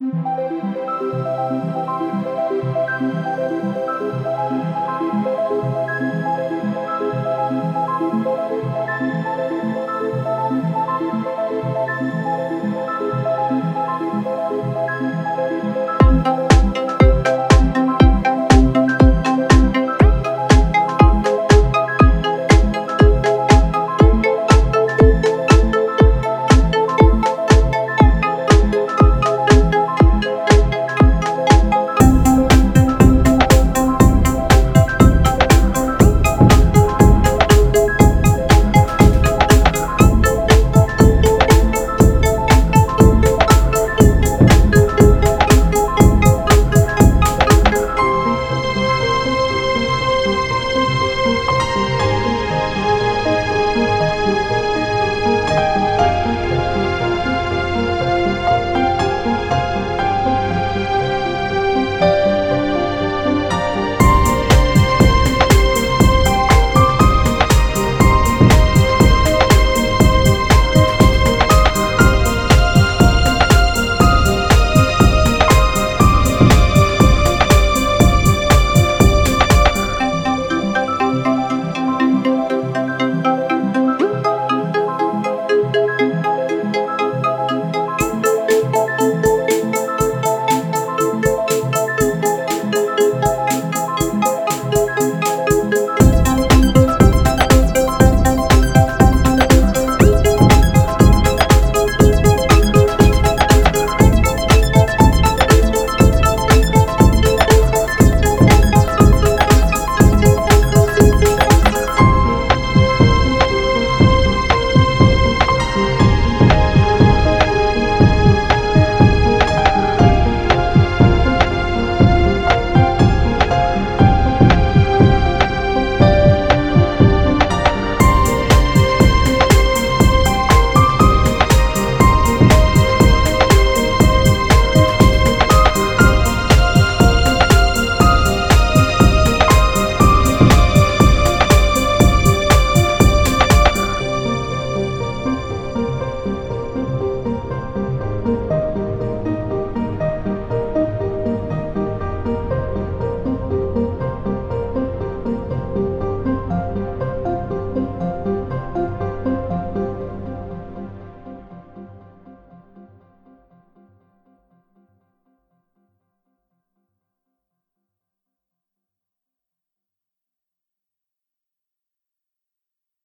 Música